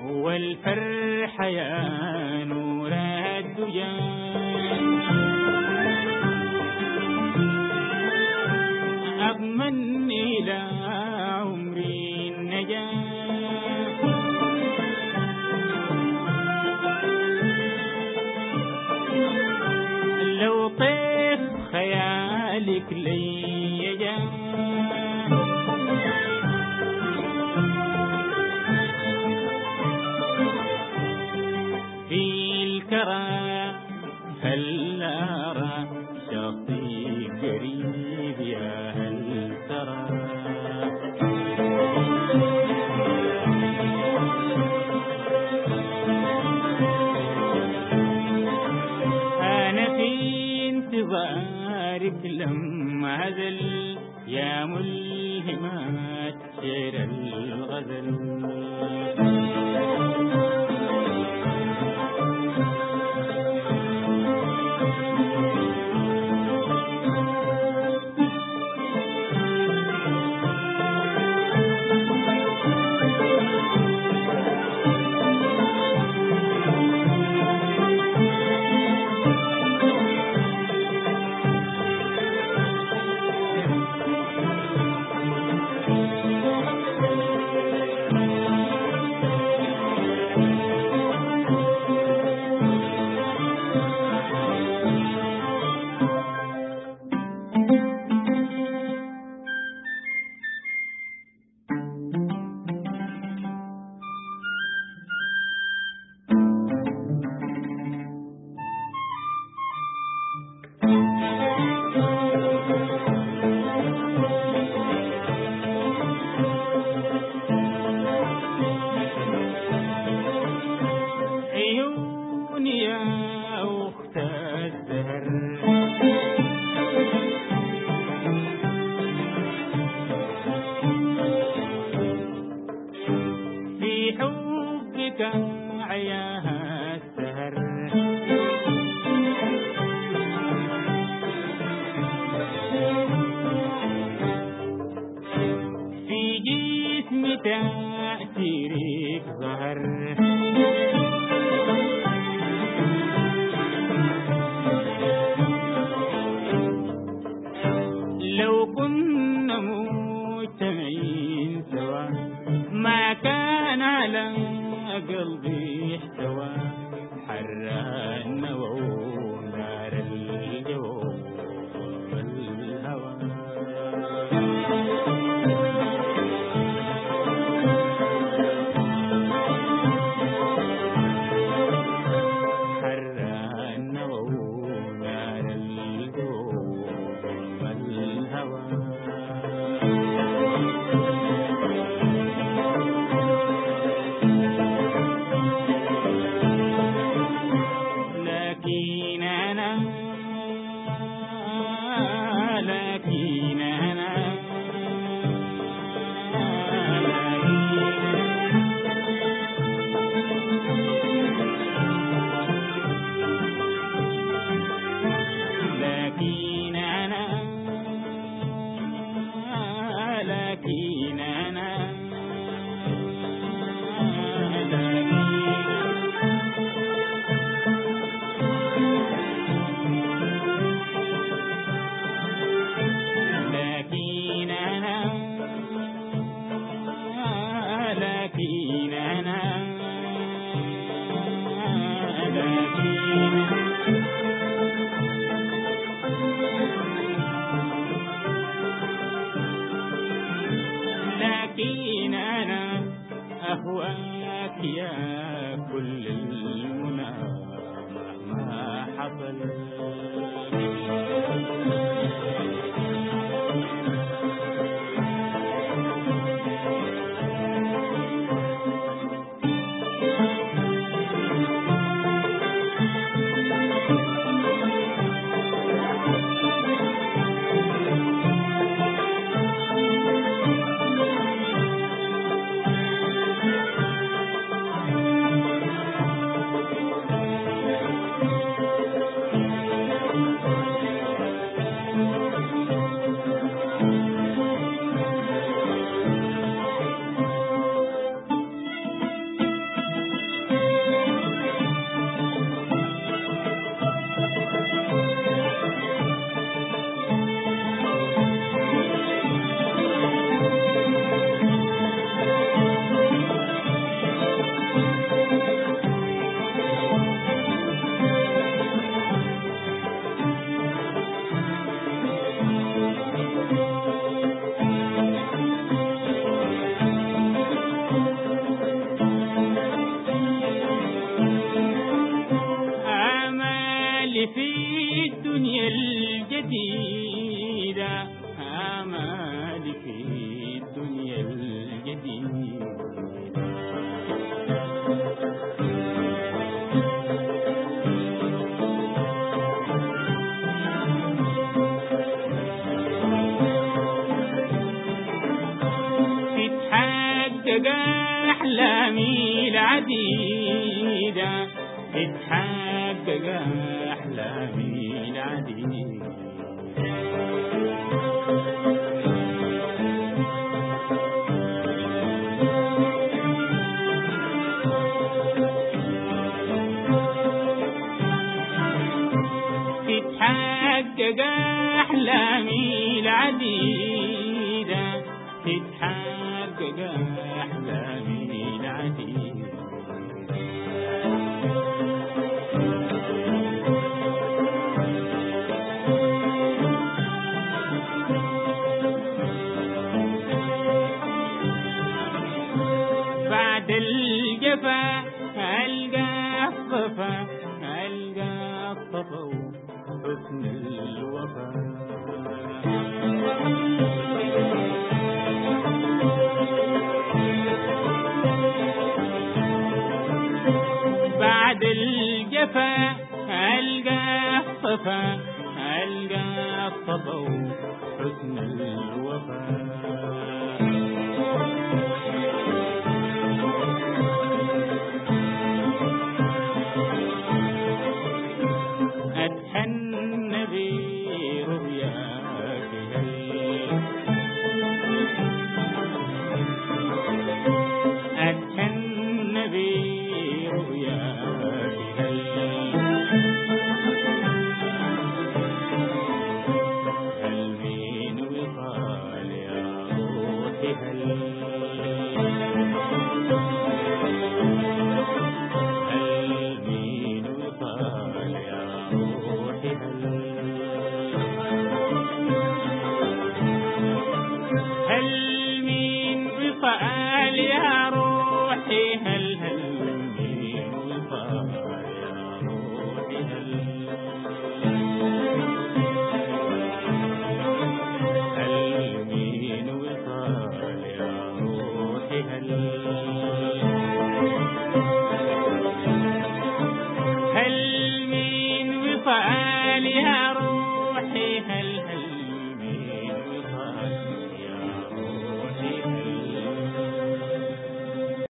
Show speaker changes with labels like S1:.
S1: هو الفرح يا نور الدجى. أضمن إلى عمري النجاة لو طيف خيالك لي يجاه أعلام الهمات شعر الغزل. كان عياها السهر في جسمي تأثيرك ظهر. الدنيا الجديدة تتحدد أحلامي العديدة تتحدد أحلامي العديدة تتحقق أحلامي العديدة. تتحقق أحلامي العديدة. بعد الجفا ألقى الصفا ألقى الصفا. حسن الوفا. بعد الجفا ألقى الصفا ألقى الصفا حسن